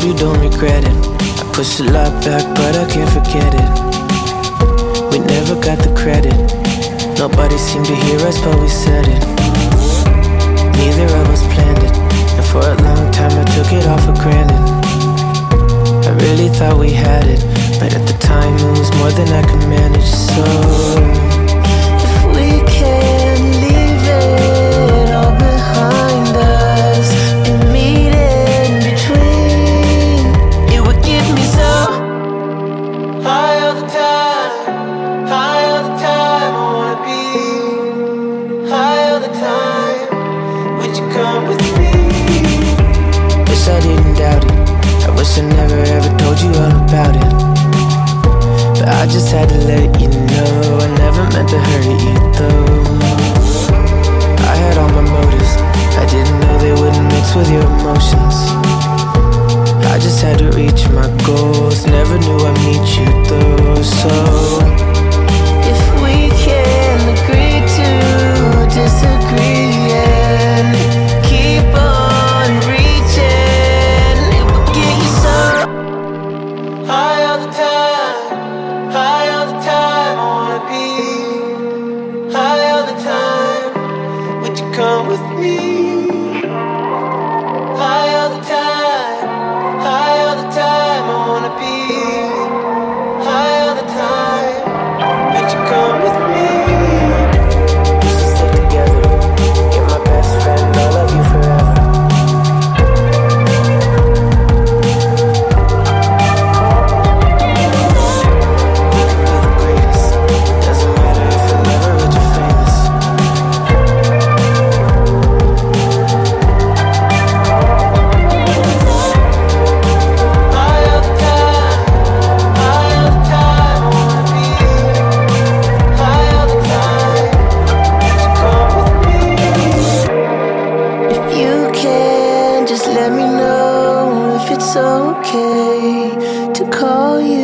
hope you don't regret it. I push a lot back, but I can't forget it. We never got the credit. Nobody seemed to hear us, but we said it. Neither of us planned it. And for a long time, I took it all for granted. I really thought we had it. But at the time, it was more than I could manage. So, I never ever told you all about it. But I just had to let you know I never meant to hurt you though. I had all my motives. I didn't know they wouldn't mix with your emotions. I just had to reach my goals. With me? okay to call you.